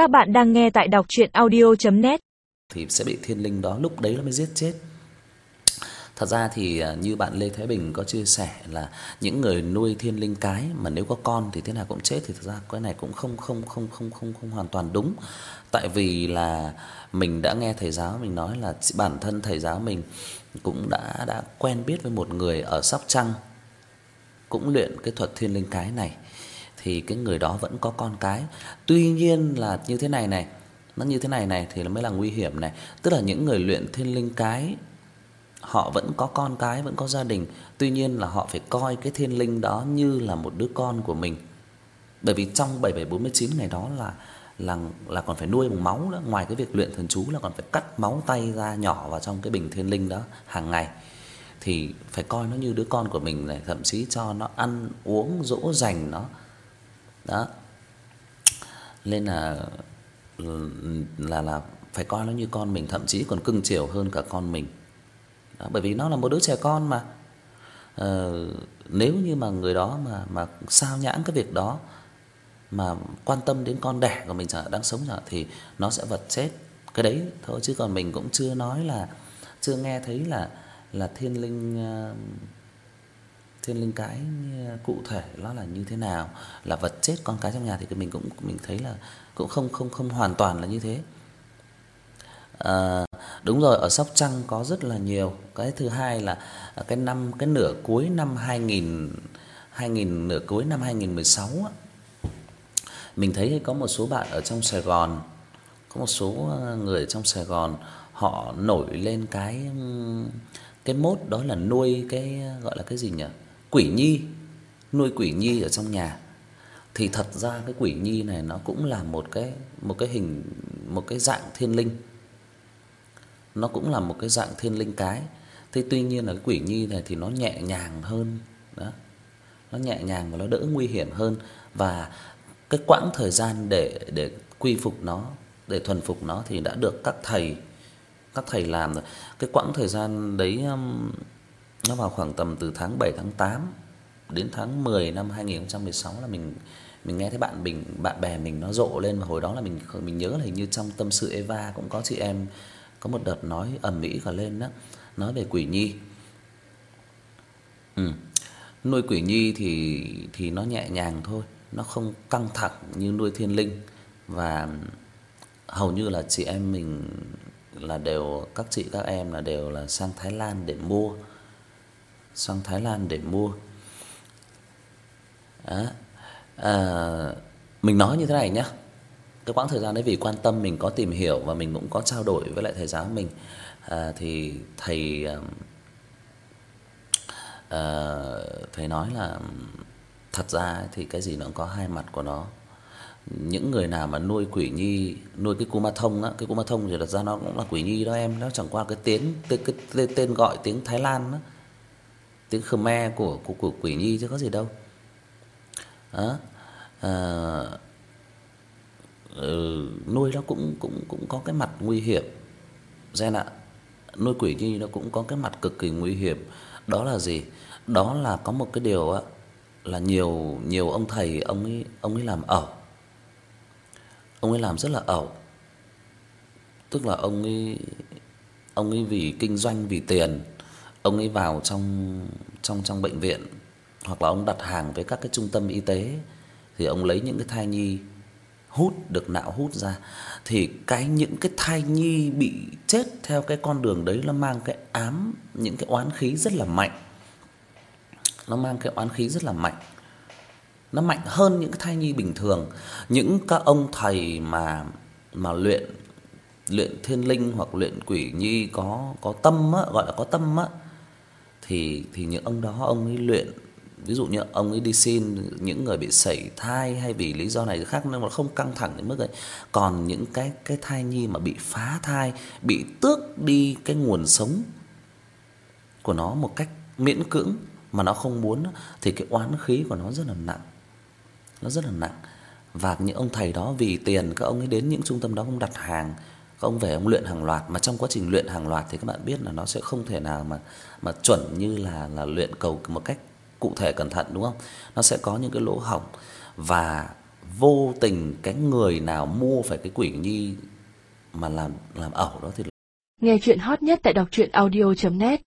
Các bạn đang nghe tại đọc audio net thì sẽ bị thiên linh đó lúc đấy nó mới giết chết. Thật ra thì à, như bạn Lê Thái Bình có chia sẻ là những người nuôi thiên linh cái mà nếu có con thì thế nào cũng chết, thì thật ra cái này cũng không không không không không không hoàn toàn đúng. Tại vì là mình đã nghe thầy giáo mình nói là bản thân thầy giáo mình cũng đã đã quen biết với một người ở Sóc Trăng cũng luyện cái thuật thiên linh cái này thì cái người đó vẫn có con cái. Tuy nhiên là như thế này này, nó như thế này này thì nó mới là nguy hiểm này, tức là những người luyện thiên linh cái họ vẫn có con cái, vẫn có gia đình, tuy nhiên là họ phải coi cái thiên linh đó như là một đứa con của mình. Bởi vì trong 7749 ngày đó là là là còn phải nuôi bằng máu nữa, ngoài cái việc luyện thần chú là còn phải cắt máu tay ra nhỏ vào trong cái bình thiên linh đó hàng ngày. Thì phải coi nó như đứa con của mình này, thậm chí cho nó ăn uống dỗ dành nó. Đó. Nên là ừ, là là phải coi nó như con mình, thậm chí còn cưng chiều hơn cả con mình. Đó, bởi vì nó là một đứa trẻ con mà. Ờ nếu như mà người đó mà mà sao nhãng cái việc đó mà quan tâm đến con đẻ của mình chẳng đang sống chẳng thì nó sẽ vật chết. Cái đấy thôi chứ còn mình cũng chưa nói là chưa nghe thấy là là thiên linh thiên linh cái à, cụ thể nó là như thế nào, là vật chết con cái trong nhà thì mình cũng mình thấy là cũng không không không hoàn toàn là như thế. À, đúng rồi, ở Sóc Trăng có rất là nhiều. Cái thứ hai là à, cái năm cái nửa cuối năm 2000 2000 nửa cuối năm 2016 á. Mình thấy có một số bạn ở trong Sài Gòn, có một số à, người trong Sài Gòn họ nổi lên cái cái mốt đó là nuôi cái gọi là cái gì nhỉ? Quỷ nhi, nuôi quỷ nhi ở trong nhà. Thì thật ra cái quỷ nhi này nó cũng là một cái một cái hình một cái dạng thiên linh. Nó cũng là một cái dạng thiên linh cái. Thế tuy nhiên là cái quỷ nhi này thì nó nhẹ nhàng hơn, đó. Nó nhẹ nhàng và nó đỡ nguy hiểm hơn và cái quãng thời gian để để quy phục nó, để thuần phục nó thì đã được các thầy các thầy làm rồi. Cái quãng thời gian đấy um, nó vào khoảng tầm từ tháng 7 tháng 8 đến tháng 10 năm 2016 là mình mình nghe thấy bạn mình bạn bè mình nó rộ lên và hồi đó là mình mình nhớ là hình như trong tâm sự Eva cũng có chị em có một đợt nói ầm ĩ cả lên đó, nói về quỷ nhi. Ừ. Nuôi quỷ nhi thì thì nó nhẹ nhàng thôi, nó không căng thẳng như nuôi thiên linh và hầu như là chị em mình là đều các chị các em là đều là sang Thái Lan để mua. Sang Thái Lan để mua. Đó. À, mình nói như thế này nhá. Cái quãng thời gian đấy vì quan tâm mình có tìm hiểu và mình cũng có trao đổi với lại thầy giáo mình. À thì thầy à, thầy nói là thật ra thì cái gì nó cũng có hai mặt của nó. Những người nào mà nuôi quỷ nhi, nuôi cái cú ma thông á, cái cú ma thông thì thật ra nó cũng là quỷ nhi đó em, nó chẳng qua cái tiếng cái, cái tên gọi tiếng Thái Lan á. Tiếng Khmer của của, của quỷ nhi chứ có gì đâu. Đó. À, ừ, nuôi nó cũng cũng cũng có cái mặt nguy hiểm. Gen ạ. Nuôi quỷ nhi nó cũng có cái mặt cực kỳ nguy hiểm. Đó là gì? Đó là có một cái điều á là nhiều nhiều ông thầy ông ấy ông ấy làm ẩu. Ông ấy làm rất là ẩu. Tức là ông ấy ông ấy vì kinh doanh vì tiền, ông ấy vào trong trong trong bệnh viện hoặc là ông đặt hàng với các cái trung tâm y tế thì ông lấy những cái thai nhi hút được nạo hút ra thì cái những cái thai nhi bị chết theo cái con đường đấy nó mang cái ám những cái oán khí rất là mạnh. Nó mang cái oán khí rất là mạnh. Nó mạnh hơn những cái thai nhi bình thường. Những các ông thầy mà mà luyện luyện thiên linh hoặc luyện quỷ nhi có có tâm á, gọi là có tâm á thì thì những ông đó ông ấy luyện ví dụ như ông ấy đi xin những người bị sẩy thai hay vì lý do này khác nên mà không căng thẳng đến mức ấy. Còn những cái cái thai nhi mà bị phá thai, bị tước đi cái nguồn sống của nó một cách miễn cưỡng mà nó không muốn thì cái oán khí của nó rất là nặng. Nó rất là nặng. Và những ông thầy đó vì tiền các ông ấy đến những trung tâm đó ông đặt hàng các ông về ông luyện hàng loạt, mà trong quá trình luyện hàng loạt thì các bạn biết là nó sẽ không thể nào mà mà chuẩn như là là luyện cầu một cách cụ thể cẩn thận, đúng không? Nó sẽ có những cái lỗ hổng và vô tình cái người nào mua phải cái quỷ nhi mà làm làm ẩu đó thì Nghe chuyện hot nhất tại đọc truyện audio net